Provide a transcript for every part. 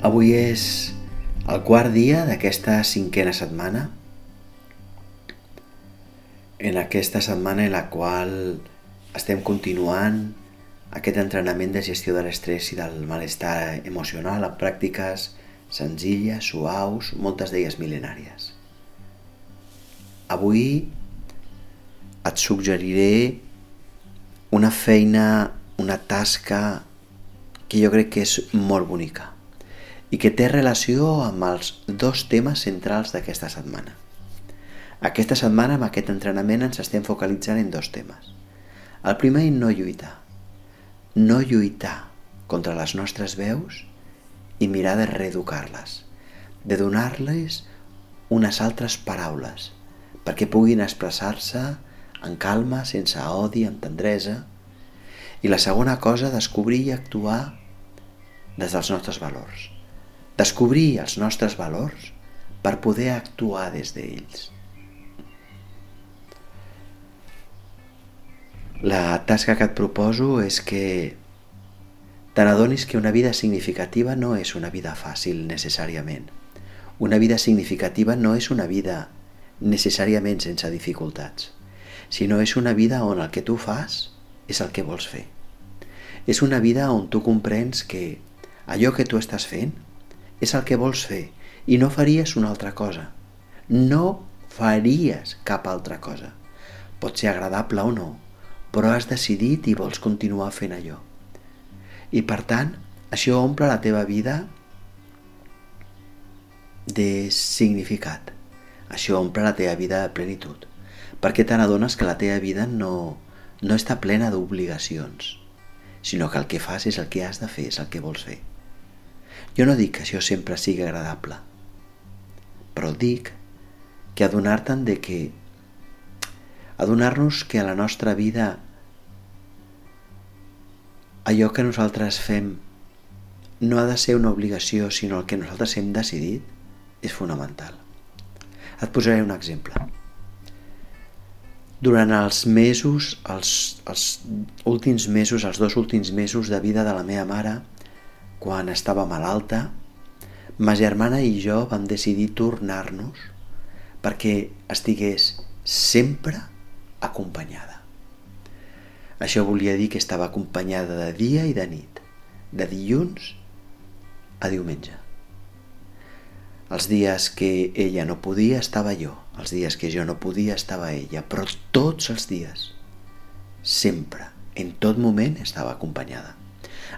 Avui és el quart dia d'aquesta cinquena setmana. En aquesta setmana en la qual estem continuant aquest entrenament de gestió de l'estrès i del malestar emocional amb pràctiques senzilles, suaus, moltes d'elles mil·lenàries. Avui et suggeriré una feina, una tasca que jo crec que és molt bonica i que té relació amb els dos temes centrals d'aquesta setmana. Aquesta setmana, amb aquest entrenament, ens estem focalitzant en dos temes. El primer, no lluitar. No lluitar contra les nostres veus i mirar de reeducar-les, de donar-les unes altres paraules perquè puguin expressar-se en calma, sense odi, amb tendresa. I la segona cosa, descobrir i actuar des dels nostres valors descobrir els nostres valors per poder actuar des d'ells. La tasca que et proposo és que te n'adonis que una vida significativa no és una vida fàcil necessàriament. Una vida significativa no és una vida necessàriament sense dificultats, sinó és una vida on el que tu fas és el que vols fer. És una vida on tu comprens que allò que tu estàs fent és el que vols fer i no faries una altra cosa. No faries cap altra cosa. Pot ser agradable o no, però has decidit i vols continuar fent allò. I per tant, això omple la teva vida de significat. Això omple la teva vida de plenitud. Perquè te n'adones que la teva vida no, no està plena d'obligacions, sinó que el que fas és el que has de fer, és el que vols fer. Jo no dic que això sempre sigui agradable, però dic que adonar-te'n de que adonar-nos que a la nostra vida allò que nosaltres fem no ha de ser una obligació, sinó el que nosaltres hem decidit, és fonamental. Et posaré un exemple. Durant els mesos, els, els últims mesos, els dos últims mesos de vida de la meva mare, quan estava malalta, ma germana i jo vam decidir tornar-nos perquè estigués sempre acompanyada. Això volia dir que estava acompanyada de dia i de nit, de dilluns a diumenge. Els dies que ella no podia estava jo, els dies que jo no podia estava ella, però tots els dies, sempre, en tot moment estava acompanyada.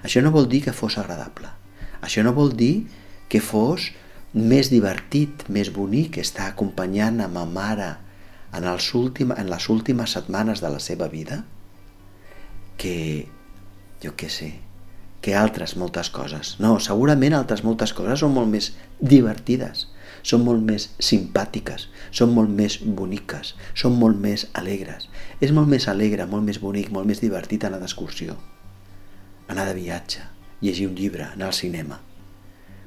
Això no vol dir que fos agradable. Això no vol dir que fos més divertit, més bonic estar acompanyant a ma mare en, els últim, en les últimes setmanes de la seva vida que, jo què sé, que altres moltes coses. No, segurament altres moltes coses són molt més divertides, són molt més simpàtiques, són molt més boniques, són molt més alegres. És molt més alegre, molt més bonic, molt més divertit anar d'excursió anar de viatge, llegir un llibre, anar al cinema,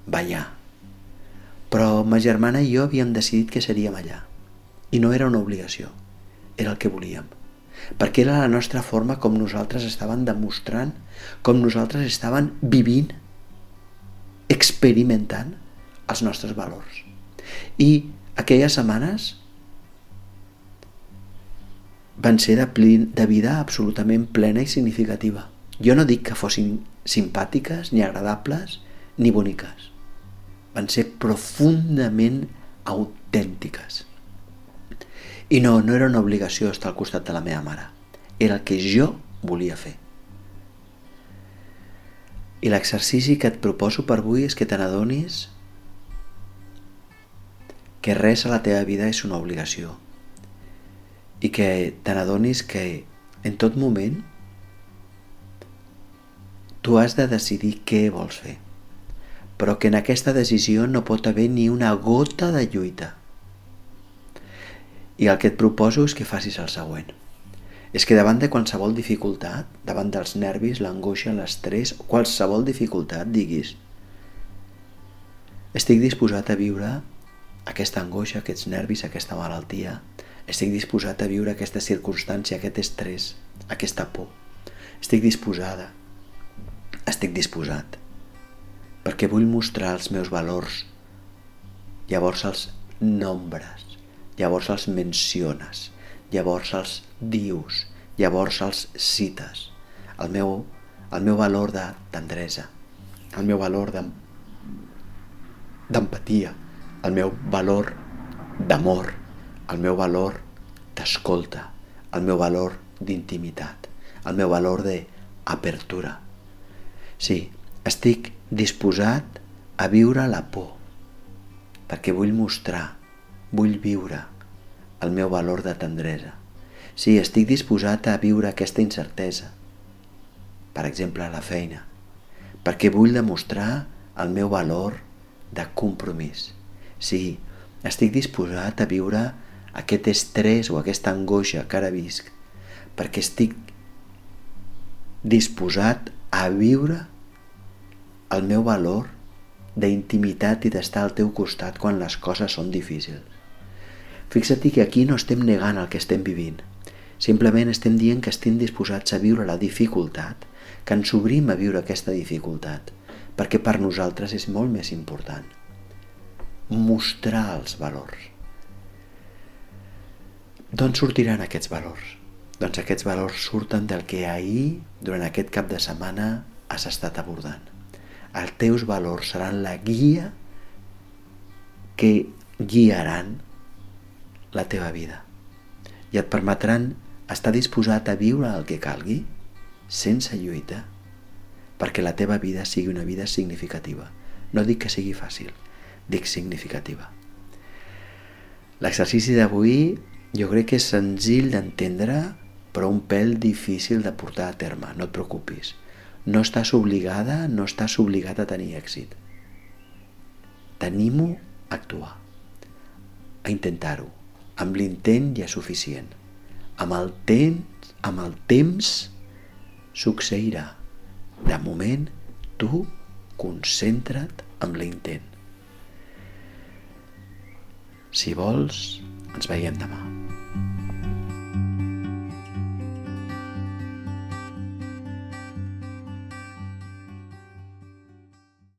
ballar. Però ma germana i jo havíem decidit que seríem allà. I no era una obligació, era el que volíem. Perquè era la nostra forma com nosaltres estaven demostrant, com nosaltres estaven vivint, experimentant els nostres valors. I aquelles setmanes van ser de, plin, de vida absolutament plena i significativa. Jo no dic que fossin simpàtiques, ni agradables, ni boniques. Van ser profundament autèntiques. I no, no era una obligació estar al costat de la meva mare. Era el que jo volia fer. I l'exercici que et proposo per avui és que te n'adonis que res a la teva vida és una obligació i que te n'adonis que en tot moment Tu has de decidir què vols fer, però que en aquesta decisió no pot haver ni una gota de lluita. I el que et proposo és que facis el següent. És que davant de qualsevol dificultat, davant dels nervis, l'angoixa, l'estrès, qualsevol dificultat, diguis estic disposat a viure aquesta angoixa, aquests nervis, aquesta malaltia. Estic disposat a viure aquesta circumstància, aquest estrès, aquesta por. Estic disposada estic disposat perquè vull mostrar els meus valors. Llavors els nombres, llavors els menciones, llavors els dius, llavors els cites. El meu, el meu valor de tendresa, el meu valor d'empatia, el meu valor d'amor, el meu valor d'escolta, el meu valor d'intimitat, el meu valor d'apertura. Sí, estic disposat a viure la por, perquè vull mostrar, vull viure el meu valor de tendresa. Sí, estic disposat a viure aquesta incertesa, per exemple, a la feina, perquè vull demostrar el meu valor de compromís. Sí, estic disposat a viure aquest estrès o aquesta angoixa que ara visc perquè estic disposat a viure el meu valor d'intimitat i d'estar al teu costat quan les coses són difícils. Fixa't que aquí no estem negant el que estem vivint. Simplement estem dient que estem disposats a viure la dificultat, que ens obrim a viure aquesta dificultat, perquè per nosaltres és molt més important mostrar els valors. D'on sortiran aquests valors? Doncs aquests valors surten del que ahir, durant aquest cap de setmana, has estat abordant. Els teus valors seran la guia que guiaran la teva vida i et permetran estar disposat a viure el que calgui sense lluita perquè la teva vida sigui una vida significativa. No dic que sigui fàcil, dic significativa. L'exercici d'avui jo crec que és senzill d'entendre però un pèl difícil de portar a terme, no et preocupis. No estàs obligada, no estàs obligat a tenir èxit. Tenim-ho a actuar, a intentar-ho. Amb l'intent ja és suficient. Amb el temps, amb el temps succeirà. De moment, tu concentra't amb l'intent. Si vols, ens veiem demà.